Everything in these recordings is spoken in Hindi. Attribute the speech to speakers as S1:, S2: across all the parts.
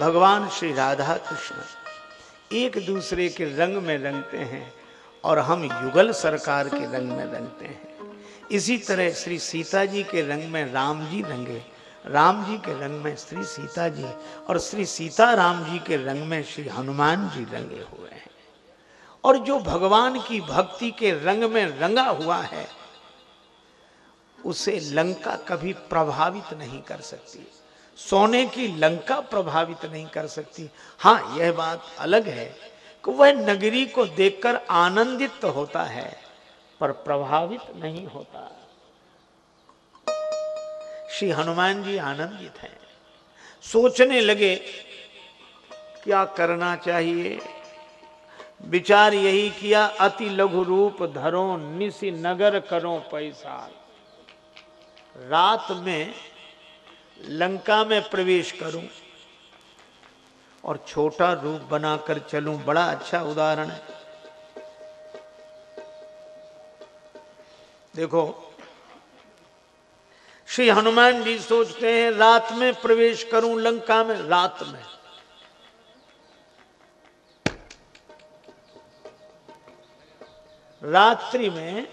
S1: भगवान श्री राधा कृष्ण एक दूसरे के रंग में रंगते हैं और हम युगल सरकार के रंग में रंगते हैं। इसी तरह श्री सीता जी के रंग में राम जी रंगे, राम जी के रंग में श्री सीता जी और श्री सीता राम जी के रंग में श्री हनुमान जी रंगे हुए हैं। और जो भगवान की भक्ति के रंग में रंगा हुआ है, उसे लंका कभी प्रभावित नहीं कर सकती। सोने की लंका प्रभावित नहीं कर सकती। हाँ यह बात अलग है कि वह नगरी को देखकर आनंदित तो होता है, पर प्रभावित नहीं होता। श्री हनुमान जी आनंदित हैं। सोचने लगे, क्या करना चाहिए? विचार यही किया, अति लघु रूप धरो निशि नगर करो पैसा। रात में लंका में प्रवेश करूँ और छोटा रूप बनाकर चलूँ, बड़ा अच्छा उदाहरण है। देखो, श्री हनुमान जी सोचते हैं, रात में प्रवेश करूँ लंका में, रात में। रात्रि में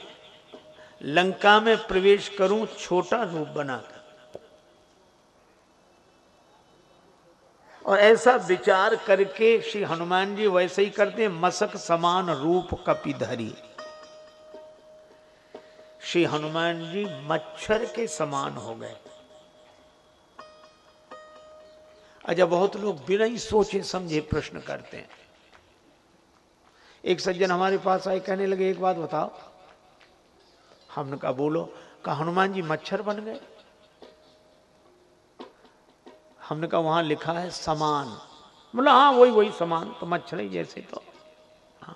S1: लंका में प्रवेश करूँ, छोटा रूप बनाकर। और ऐसा विचार करके श्री हनुमान जी वैसे ही करते हैं, मसक समान रूप कपिधरी श्री हनुमान जी मच्छर के समान हो गए। अच्छा बहुत लोग बिना ही सोचे समझे प्रश्न करते हैं। एक सज्जन हमारे पास आए, कहने लगे, एक बात बताओ। हमने कहा, बोलो। कहा, हनुमान जी मच्छर बन गए। हमने कहा, वहाँ लिखा है समान। बोला हाँ वही वही समान तो मच्छर ही जैसे तो। हाँ।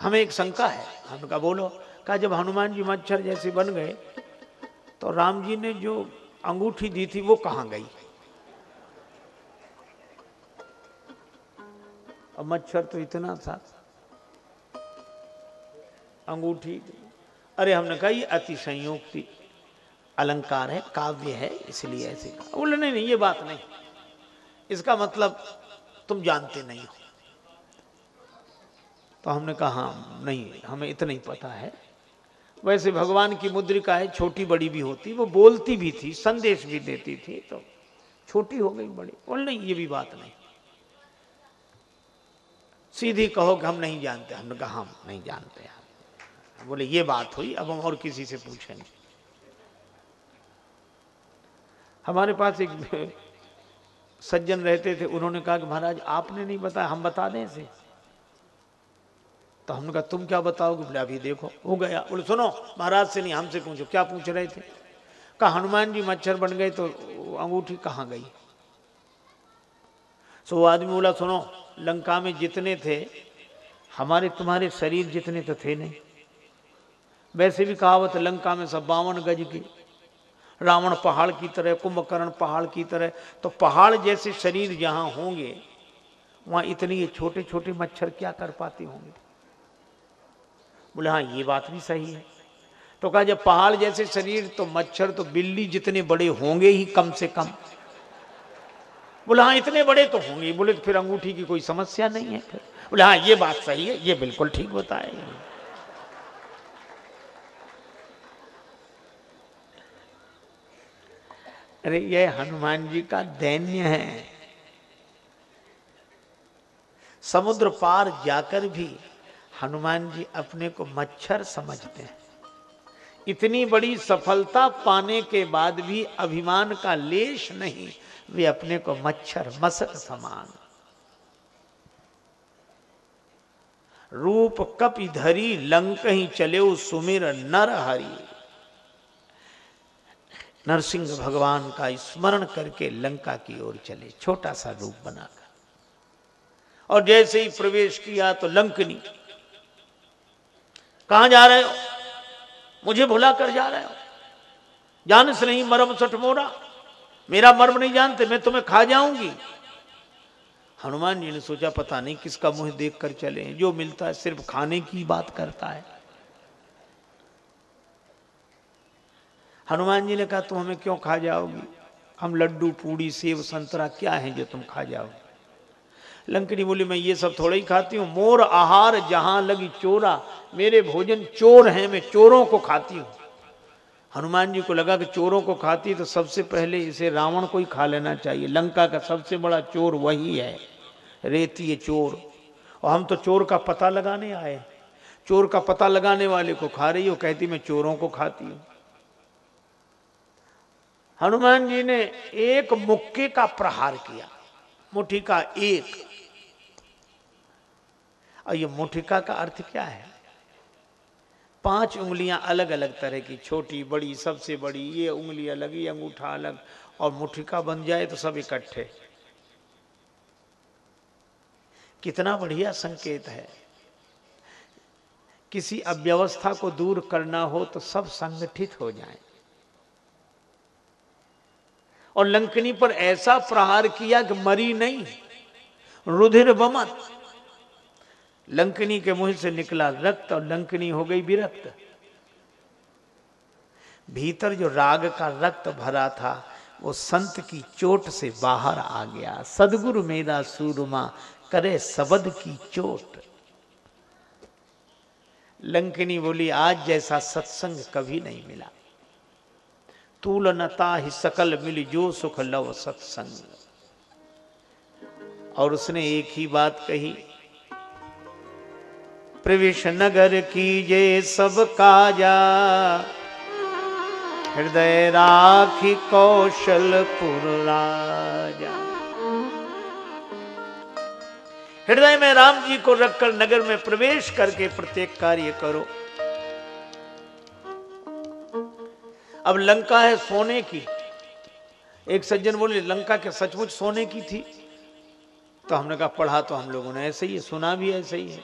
S1: हमें एक शंका है। हमने कहा, बोलो। कहा, जब हनुमान जी मच्छर जैसे बन गए तो राम जी ने जो अंगूठी दी थी, वो कहाँ गई? और मच्छर तो इतना था। अंगूठी अरे, हमने कहा, ये अति संयुक्ति अलंकार है, काव्य है, इसलिए ऐसे बोले, नहीं नहीं, ये बात नहीं। इसका मतलब तुम जानते नहीं हो। तो हमने कहा हाँ नहीं, हमें इतना ही पता है। वैसे भगवान की मुद्रिका है, छोटी बड़ी भी होती, वो बोलती भी थी, संदेश भी देती थी तो छोटी हो गई बड़ी। बोल, नहीं, ये भी बात नहीं। सीधी कहो कि हम नहीं जानते, हमने कहा हम नहीं जानते हम बोले, ये बात हुई, अब हम और किसी से पूछेंगे। हमारे पास एक सज्जन रहते थे, उन्होंने कहा कि महाराज, आपने नहीं बताया, हम बता दें इसे। तो हमने कहा, तुम क्या बताओगे? बोले, अभी देखो, हो गया। बोले, सुनो, महाराज से नहीं, हमसे पूछो, क्या पूछ रहे थे? कहा, हनुमान जी मच्छर बन गए तो अंगूठी कहाँ गई? सो वो आदमी बोला, सुनो, लंका में जितने थे, हमारे तुम्हारे शरीर जितने तो थे नहीं। वैसे भी कहावत, लंका में सब बावन गज की रावण पहाड़ की तरह, कुंभकर्ण पहाड़ की तरह तो पहाड़ जैसे शरीर जहाँ होंगे, वहाँ इतने ये छोटे छोटे मच्छर क्या कर पाते होंगे? बोले हाँ ये बात भी सही है। तो कहा, जब पहाड़ जैसे शरीर तो मच्छर तो बिल्ली जितने बड़े होंगे ही कम से कम। बोले हाँ इतने बड़े तो होंगे बोले तो फिर अंगूठी की कोई समस्या नहीं है फिर। बोले हाँ ये बात सही है, ये बिल्कुल ठीक होता अरे, ये हनुमान जी का दैन्य है। समुद्र पार जाकर भी हनुमान जी अपने को मच्छर समझते हैं। इतनी बड़ी सफलता पाने के बाद भी अभिमान का लेश नहीं, वे अपने को मच्छर, मसक समान। रूप कपि धरी, लंक ही चले सुमिर नर हरि। नरसिंह भगवान का स्मरण करके लंका की ओर चले, छोटा सा रूप बनाकर। और जैसे ही प्रवेश किया तो लंकनी, कहा जा रहे हो? मुझे भुला कर जा रहे हो। जान से नहीं मरम सठ मोरा। मेरा मर्म नहीं जानते, मैं तुम्हें खा जाऊँगी। हनुमान जी ने सोचा, पता नहीं किसका मुँह देख कर चले जो मिलता है सिर्फ़ खाने की बात करता है। हनुमान जी ने कहा, तुम हमें क्यों खा जाओगी? हम लड्डू, पूड़ी सेव संतरा क्या है जो तुम खा जाओ लंकड़ी बोली, मैं ये सब थोड़ा ही खाती हूँ। मोर आहार जहाँ लगी चोरा। मेरे भोजन चोर हैं, मैं चोरों को खाती हूँ। हनुमान जी को लगा कि चोरों को खाती तो सबसे पहले इसे रावण को ही खा लेना चाहिए। लंका का सबसे बड़ा चोर वही है। रेती है चोर। और हम तो चोर का पता लगाने आए चोर का पता लगाने वाले को खा रही हो। कहती, मैं चोरों को खाती हूँ। हनुमान जी ने एक मुक्के का प्रहार किया मुठिका एक। और ये मुठिका का अर्थ क्या है? पाँच उंगलियाँ अलग अलग तरह की, छोटी, बड़ी, सबसे बड़ी, ये उंगली अलग, ये अंगूठा अलग, और मुठिका बन जाए तो सब इकट्ठे। कितना बढ़िया संकेत है। किसी अव्यवस्था को दूर करना हो तो सब संगठित हो जाए। और लंकनी पर ऐसा प्रहार किया कि मरी नहीं। रुधिर बमत लंकनी के मुँह से निकला रक्त और लंकनी हो गई विरक्त। भीतर जो राग का रक्त भरा था, वो संत की चोट से बाहर आ गया। सदगुरु मेरा सूरमा, करे सबद की चोट। लंकनी बोली, आज जैसा सत्संग कभी नहीं मिला। तूलनता ही सकल मिली जो सुख लव सत्संग। और उसने एक ही बात कही, प्रवेश नगर कीजे सब काजा, हृदय राखी कौशलपुर राजा। हृदय में राम जी को रखकर नगर में प्रवेश करके प्रत्येक कार्य करो। अब लंका है सोने की। एक सज्जन बोले, लंका के सचमुच सोने की थी? तो हमने कहा, पढ़ा तो हम लोगों ने, ऐसे ही है, सुना भी ऐसे ही है।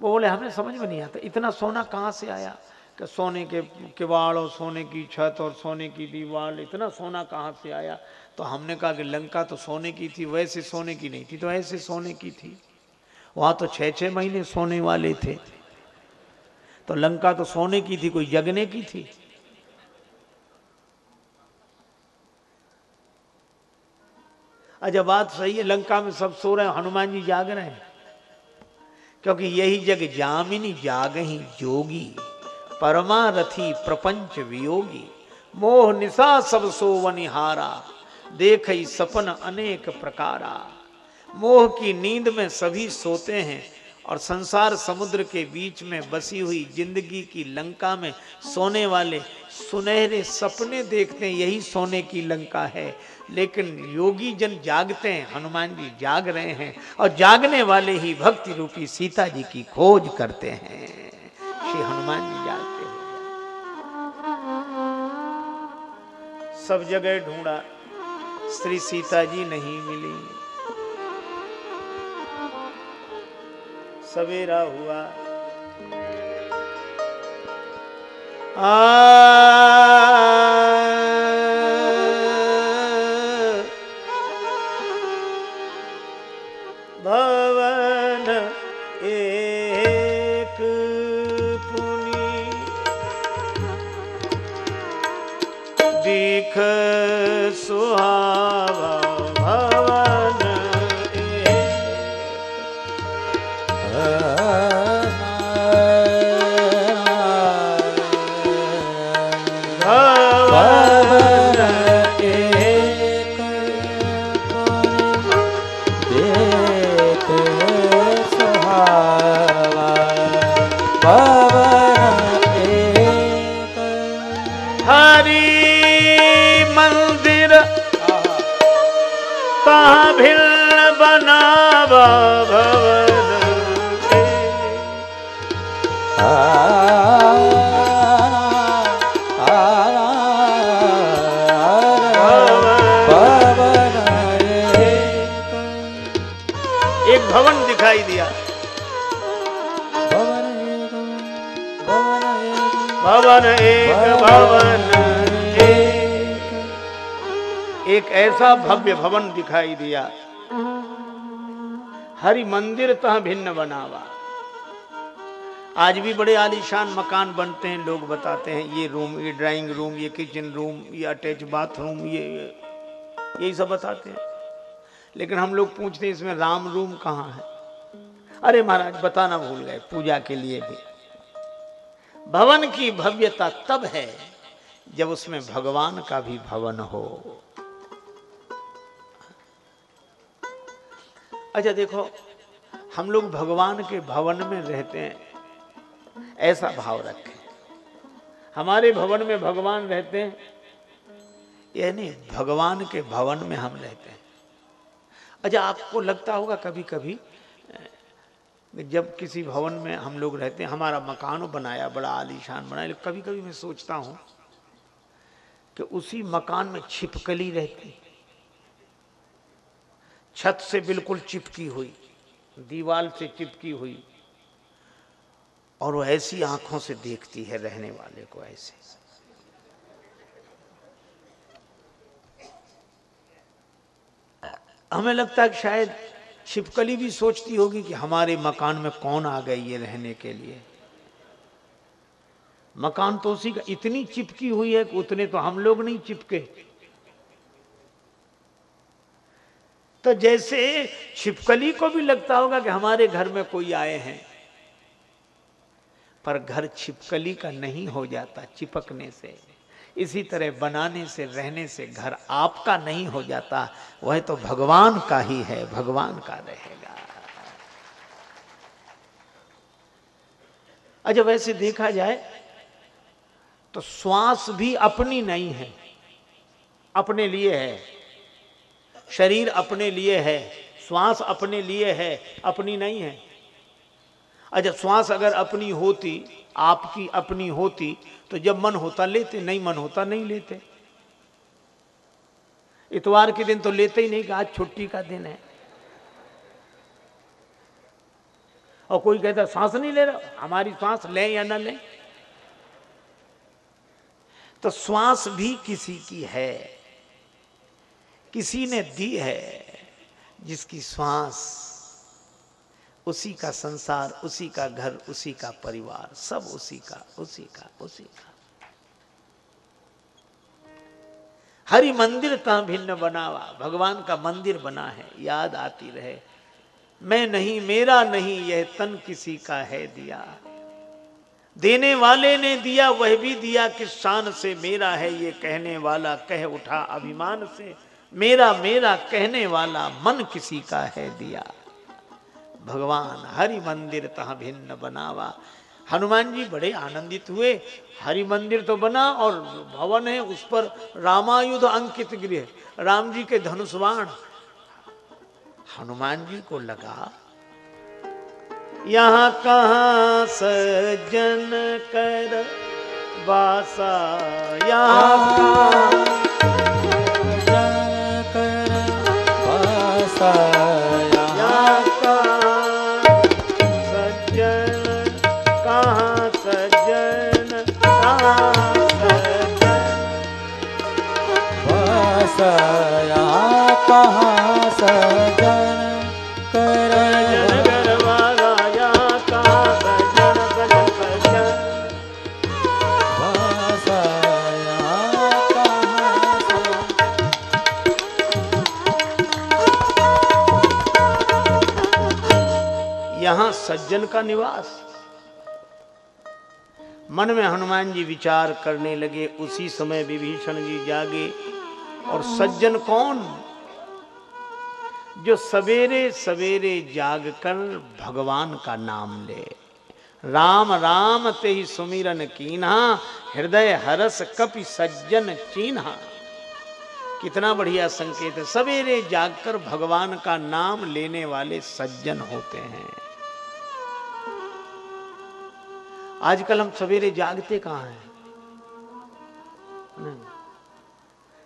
S1: वो बोले हमें समझ में नहीं आता, इतना सोना कहाँ से आया? कि सोने के किवाड़ और सोने की छत और सोने की दीवार, इतना सोना कहाँ से आया? तो हमने कहा कि लंका तो सोने की थी, वैसे सोने की नहीं थी तो ऐसे सोने की थी। वहाँ तो छः छह महीने सोने वाले थे। तो लंका तो सोने की थी, कोई जगने की थी? अच्छा बात सही है, लंका में सब सो रहे हैं, हनुमान जी जाग रहे हैं। क्योंकि यही जग जामिनी जाग ही जोगी परमारथी प्रपंच वियोगी। मोह निशा सब सोवनिहारा देख सपन अनेक प्रकारा। मोह की नींद में सभी सोते हैं और संसार समुद्र के बीच में बसी हुई ज़िंदगी की लंका में सोने वाले सुनहरे सपने देखते हैं, यही सोने की लंका है। लेकिन योगी जन जागते हैं, हनुमान जी जाग रहे हैं और जागने वाले ही भक्ति रूपी सीता जी की खोज करते हैं। श्री हनुमान जी जागते हैं। सब जगह ढूंढा, श्री सीता जी नहीं मिली। सवेरा हुआ आ भवन एक भवन एक। एक ऐसा भव्य भवन दिखाई दिया। हरि मंदिर तह भिन्न बनावा। आज भी बड़े आलीशान मकान बनते हैं लोग बताते हैं ये रूम ये ड्राइंग रूम ये किचन रूम ये अटैच बाथरूम ये यही सब बताते हैं। लेकिन हम लोग पूछते हैं इसमें राम रूम कहाँ है? अरे महाराज बताना भूल गए पूजा के लिए भी। भवन की भव्यता तब है जब उसमें भगवान का भी भवन हो। अच्छा देखो, हम लोग भगवान के भवन में रहते हैं, ऐसा भाव रखें। हमारे भवन में भगवान रहते हैं, यानी भगवान के भवन में हम रहते हैं। अच्छा आपको लगता होगा कभी कभी जब किसी भवन में हम लोग रहते हैं, हमारा मकान बनाया, बड़ा आलीशान बनाया कभी कभी मैं सोचता हूँ कि उसी मकान में छिपकली रहती। छत से बिल्कुल चिपकी हुई, दीवाल से चिपकी हुई, और वो ऐसी आँखों से देखती है रहने वाले को ऐसे। हमें लगता है कि शायद छिपकली भी सोचती होगी कि हमारे मकान में कौन आ गई है रहने के लिए। मकान तो उसी का इतनी चिपकी हुई है कि उतने तो हम लोग नहीं चिपके। तो जैसे छिपकली को भी लगता होगा कि हमारे घर में कोई आए हैं, पर घर छिपकली का नहीं हो जाता, चिपकने से। इसी तरह बनाने से, रहने से घर आपका नहीं हो जाता, वह तो भगवान का ही है, भगवान का रहेगा। अच्छा वैसे देखा जाए तो श्वास भी अपनी नहीं है, अपने लिए है। शरीर अपने लिए है, श्वास अपने लिए है, अपनी नहीं है। अच्छा श्वास अगर अपनी होती आपकी अपनी होती तो जब मन होता लेते, नहीं मन होता नहीं लेते। इतवार के दिन तो लेते ही नहीं, कि आज छुट्टी का दिन है। और कोई कहता, सांस नहीं ले रहा? हमारी सांस लें या ना लें? तो श्वास भी किसी की है। किसी ने दी है जिसकी श्वास उसी का संसार, उसी का घर, उसी का परिवार, सब उसी का उसी का उसी का। हरि मंदिर ता भिन्न बनावा, भगवान का मंदिर बना है, याद आती रहे। मैं नहीं, मेरा नहीं, यह तन किसी का है दिया। देने वाले ने दिया, वह भी दिया, किस शान से मेरा है ये कहने वाला, कह उठा अभिमान से। मेरा मेरा कहने वाला, मन किसी का है दिया। भगवान हरि मंदिर तह भिन्न बनावा। हनुमान जी बड़े आनंदित हुए हरि मंदिर तो बना और भवन है, उस पर रामायुध अंकित गृह, राम जी के धनुष्वाण। हनुमान जी को लगा, यहाँ कहा सज्जन कर, बासा, यहाँ सज्जन का निवास। मन में हनुमान जी विचार करने लगे, उसी समय विभीषण जी जागे, और सज्जन कौन? जो सवेरे सवेरे जागकर भगवान का नाम ले। राम राम, ते ही सुमिरन कीन्हा, हृदय हरस कपि सज्जन चीन्हा। कितना बढ़िया संकेत है। सवेरे जागकर भगवान का नाम लेने वाले सज्जन होते हैं। आजकल हम सवेरे जागते कहाँ हैं?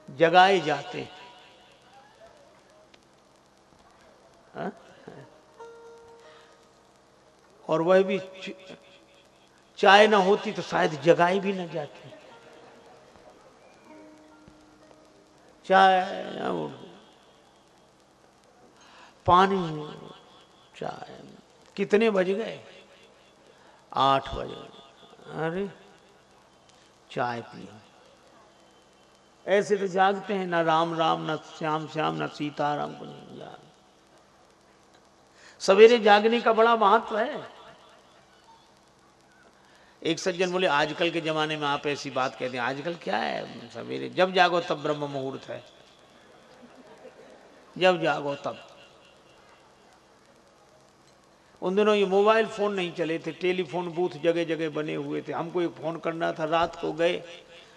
S1: जगाए जाते हाँ? और वह भी चाय ना होती तो शायद जगाए भी ना जाती। चाय पानी, चाय। कितने बज गए? आठ बजे। अरे, चाय पी ऐसे तो जागते हैं, ना राम राम, ना श्याम श्याम, ना सीताराम को नहीं जाग। सवेरे जागने का बड़ा महत्व है। एक सज्जन बोले, आजकल के जमाने में आप ऐसी बात कहते हैं, आजकल क्या है? सवेरे जब जागो तब ब्रह्म मुहूर्त है। जब जागो तब। उन दिनों ये मोबाइल फ़ोन नहीं चले थे, टेलीफोन बूथ जगह जगह बने हुए थे। हमको एक फ़ोन करना था, रात को गए,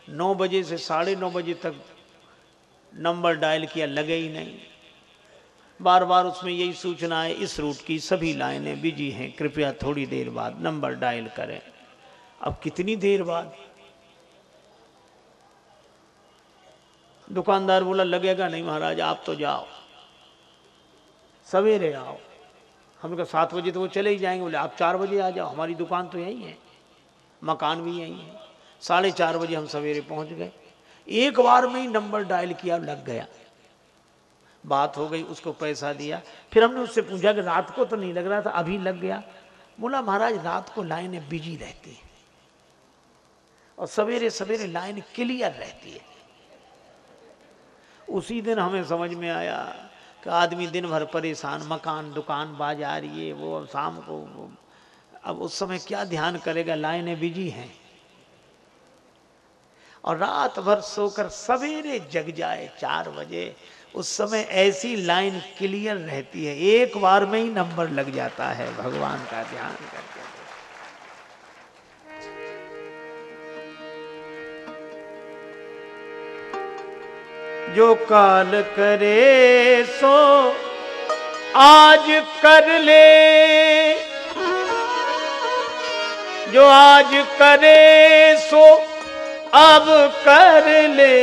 S1: नौ बजे से साढ़े नौ बजे तक नंबर डायल किया, लगे ही नहीं। बार बार उसमें यही सूचना है इस रूट की सभी लाइनें बिज़ी हैं, कृपया थोड़ी देर बाद नंबर डायल करें। अब कितनी देर बाद? दुकानदार बोला, लगेगा नहीं महाराज, आप तो जाओ। सवेरे आओ। हमने कहा, सात बजे तो वो चले ही जाएँगे। बोले, आप चार बजे आ जाओ, हमारी दुकान तो यहीं है। मकान भी यहीं है। साढ़े चार बजे हम सवेरे पहुँच गए। एक बार में ही नंबर डायल किया, लग गया। बात हो गई, उसको पैसा दिया। फिर हमने उससे पूछा कि रात को तो नहीं लग रहा था, अभी लग गया। बोला, महाराज, रात को लाइनें बिज़ी रहती है। और सवेरे सवेरे लाइन क्लियर रहती है। उसी दिन हमें समझ में आया कि आदमी दिन भर परेशान, मकान, दुकान, बाज़ार, ये, वो, अब शाम को अब उस समय क्या ध्यान करेगा? लाइनें बिज़ी हैं। और रात भर सोकर सवेरे जग जाए चार बजे, उस समय ऐसी लाइन क्लियर रहती है। एक बार में ही नंबर लग जाता है। भगवान का ध्यान करके। जो काल करे सो आज कर ले। जो आज करे सो अब कर ले।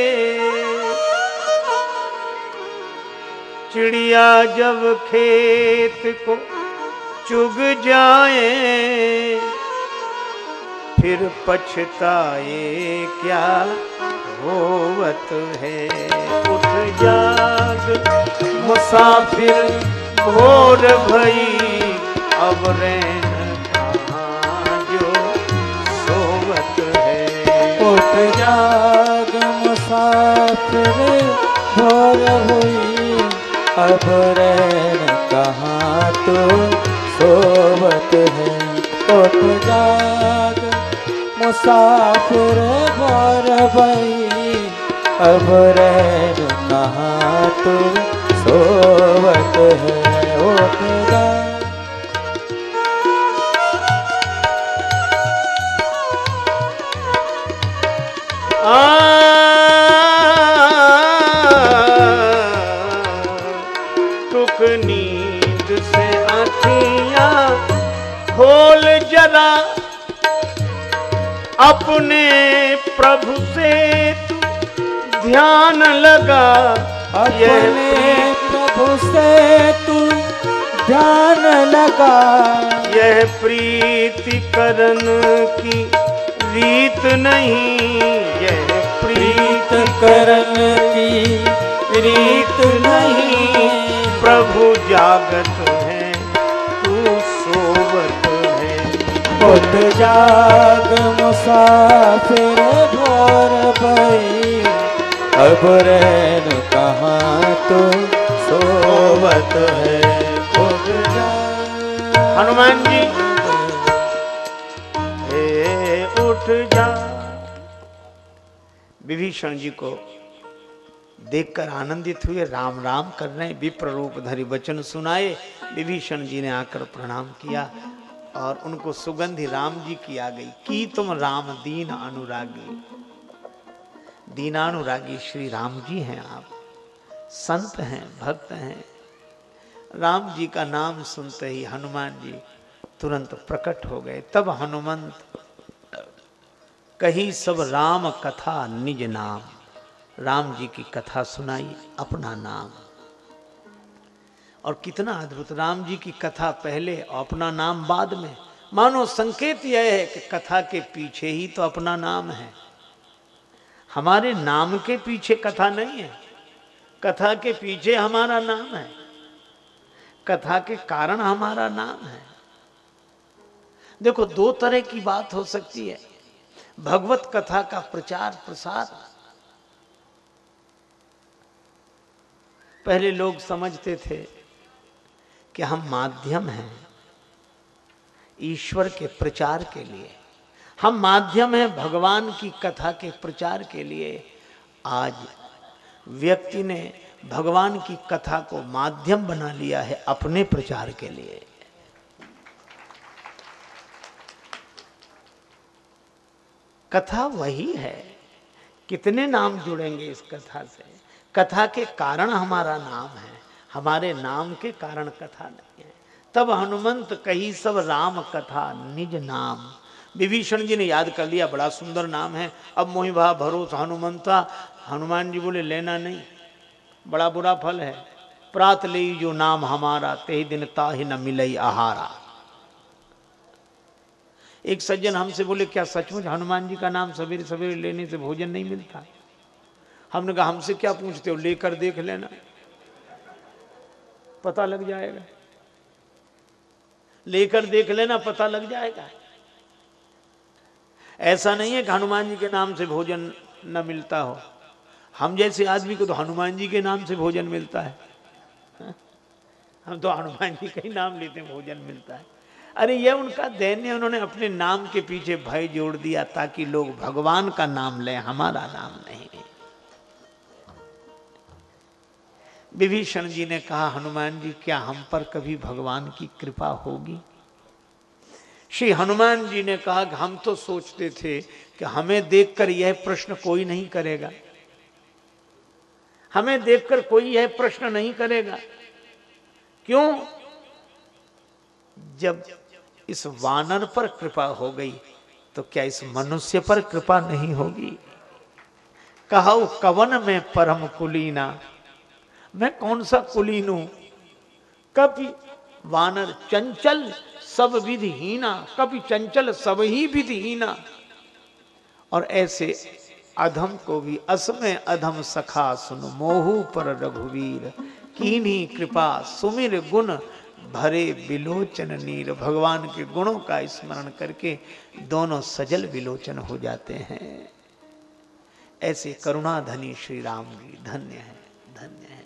S1: चिड़िया जब खेत को चुग जाए फिर पछताए क्या होवत है? उठ जाग, मुसाफिर भोर भई, अब रैन जो सोवत है?
S2: उठ जाग, मुसाफिर भोर हुई अब रैन कहाँ तो सोवत है? उठ जाग मुसाफिर भर भई अब रह कहाँ तू सोवत है उठ
S1: अपने प्रभु से तू ध्यान लगा।
S2: अपने प्रभु से तू ध्यान लगा।
S1: यह प्रीति करण की रीत नहीं यह
S2: प्रीत करण की रीत नहीं।
S1: प्रभु जागत
S2: उठ जाग मुसाफिर भोर भई। अब रैन कहाँ तो सोवत है? उठ
S1: हनुमान जी। हे उठ जा। विभीषण जी को देखकर आनंदित हुए राम राम कर रहे विप्र रूप धरि वचन सुनाए। विभीषण जी ने आकर प्रणाम किया। और उनको सुगंधि राम जी की आ गई, की तुम राम दीन अनुरागी दीनानुरागी श्री राम जी हैं आप, संत हैं, भक्त हैं। राम जी का नाम सुनते ही हनुमान जी तुरंत प्रकट हो गए। तब हनुमंत, कही सब राम कथा निज नाम राम जी की कथा सुनाई अपना नाम। और कितना अद्भुत। राम जी की कथा पहले और अपना नाम बाद में। मानो संकेत यह है कि कथा के पीछे ही तो अपना नाम है। हमारे नाम के पीछे कथा नहीं है। कथा के पीछे हमारा नाम है। कथा के कारण हमारा नाम है। देखो, दो तरह की बात हो सकती है। भगवत कथा का प्रचार प्रसार। पहले लोग समझते थे कि हम माध्यम हैं ईश्वर के प्रचार के लिए। हम माध्यम हैं भगवान की कथा के प्रचार के लिए। आज व्यक्ति ने भगवान की कथा को माध्यम बना लिया है अपने प्रचार के लिए। कथा वही है। कितने नाम जुड़ेंगे इस कथा से? कथा के कारण हमारा नाम है। हमारे नाम के कारण कथा नहीं है। तब हनुमंत कही सब राम कथा, निज नाम। विभीषण जी ने याद कर लिया, बड़ा सुंदर नाम है। अब मोहिभा भरोस हनुमंता। हनुमान जी बोले, लेना नहीं। बड़ा बुरा फल है। प्रात ले जो नाम हमारा, ते दिन ताहि न मिलई आहारा। एक सज्जन हमसे बोले, क्या सचमुच हनुमान जी का नाम सवेरे सवेरे लेने से भोजन नहीं मिलता? हमने कहा, हमसे क्या पूछते हो? लेकर देख लेना। पता लग जाएगा। लेकर देख लेना, पता लग जाएगा। ऐसा नहीं है कि हनुमान जी के नाम से भोजन न मिलता हो। हम जैसे आदमी को तो हनुमान जी के नाम से भोजन मिलता है। हम तो हनुमान जी का ही नाम लेते भोजन मिलता है। अरे, यह उनका दैन्य उन्होंने अपने नाम के पीछे भय जोड़ दिया ताकि लोग भगवान का नाम लें, हमारा नाम नहीं। विभीषण जी ने कहा, हनुमान जी, क्या हम पर कभी भगवान की कृपा होगी? श्री हनुमान जी ने कहा हम तो सोचते थे कि हमें देखकर यह प्रश्न कोई नहीं करेगा। हमें देखकर कोई यह प्रश्न नहीं करेगा। क्यों? जब इस वानर पर कृपा हो गई तो क्या इस मनुष्य पर कृपा नहीं होगी? कहा, कवन में परम कुलीना? मैं कौन सा कुलीन हूँ? कभी वानर चंचल, सब विधिहीना कभी चंचल, सब ही विधिहीना और ऐसे अधम को भी असमय अधम सखा सुन मोहू पर रघुवीर। कीनी कृपा सुमिर गुण भरे विलोचन नीर। भगवान के गुणों का स्मरण करके दोनों सजल विलोचन हो जाते हैं। ऐसे करुणा धनी श्री राम जी, धन्य है धन्य है।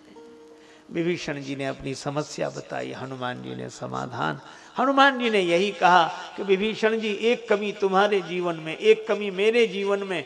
S1: विभीषण जी ने अपनी समस्या बताई, हनुमान जी ने समाधान। हनुमान जी ने यही कहा कि विभीषण जी, एक कमी तुम्हारे जीवन में, एक कमी मेरे जीवन में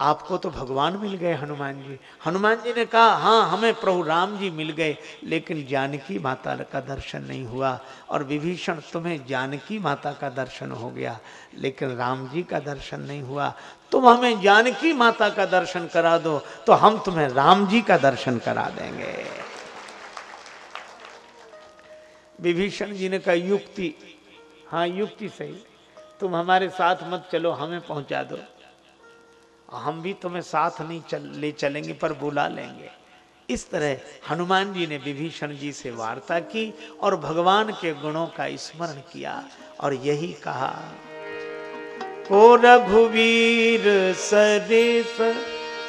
S1: आपको तो भगवान मिल गए हनुमान जी। हनुमान जी ने कहा हाँ हमें प्रभु राम जी मिल गए, लेकिन जानकी माता का दर्शन नहीं हुआ और विभीषण तुम्हें जानकी माता का दर्शन हो गया, लेकिन राम जी का दर्शन नहीं हुआ। तुम हमें जानकी माता का दर्शन करा दो तो हम तुम्हें राम जी का दर्शन करा देंगे। विभीषण जी ने कहा, युक्ति हाँ युक्ति सही। तुम हमारे साथ मत चलो, हमें पहुँचा दो। हम भी तुम्हें साथ नहीं चल, ले चलेंगे, पर बुला लेंगे। इस तरह हनुमान जी ने विभीषण जी से वार्ता की और भगवान के गुणों का स्मरण किया और यही कहा, ओ रघुवीर सरिस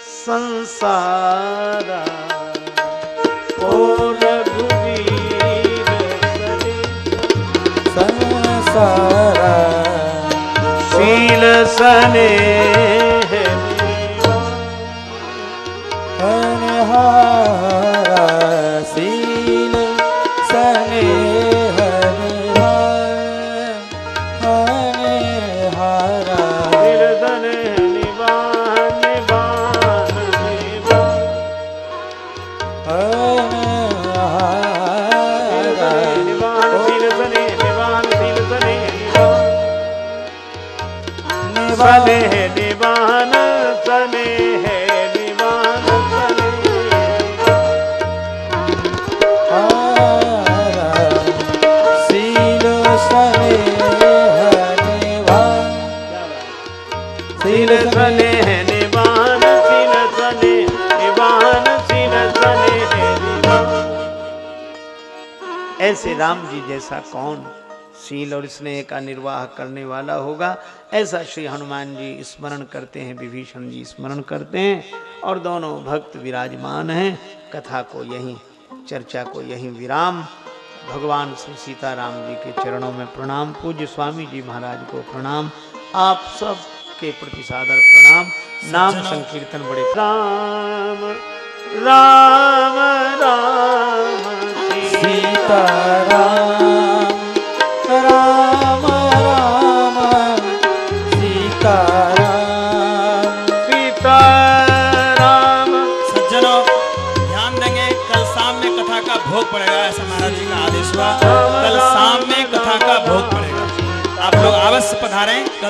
S1: संसारा, ओ रघुवीर
S2: संसारा,
S1: शील सने शील और स्नेह का निर्वाह करने वाला होगा। ऐसा श्री हनुमान जी स्मरण करते हैं विभीषण जी स्मरण करते हैं और दोनों भक्त विराजमान हैं। कथा को यहीं चर्चा को यहीं विराम। भगवान श्री सीताराम जी के चरणों में प्रणाम। पूज्य स्वामी जी महाराज को प्रणाम। आप सब के प्रति सादर प्रणाम। नाम संकीर्तन बड़े राम राम राम।
S2: सीता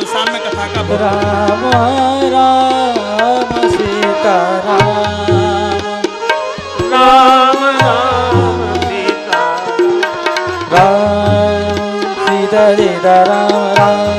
S3: शाम में कथा का
S2: राम राम सीता राम
S1: राम राम सीता
S2: राम सीता सीता राम राम।